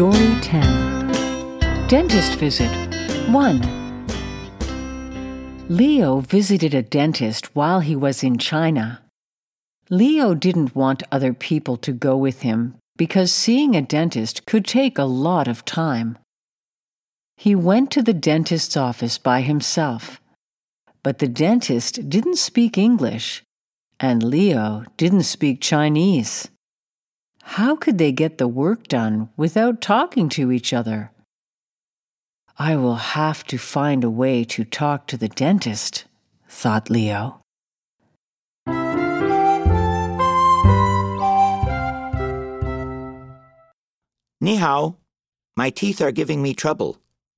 Story 10 Dentist Visit 1 Leo visited a dentist while he was in China. Leo didn't want other people to go with him because seeing a dentist could take a lot of time. He went to the dentist's office by himself, but the dentist didn't speak English, and Leo didn't speak Chinese. How could they get the work done without talking to each other? I will have to find a way to talk to the dentist, thought Leo. Ni hao. My teeth are giving me trouble.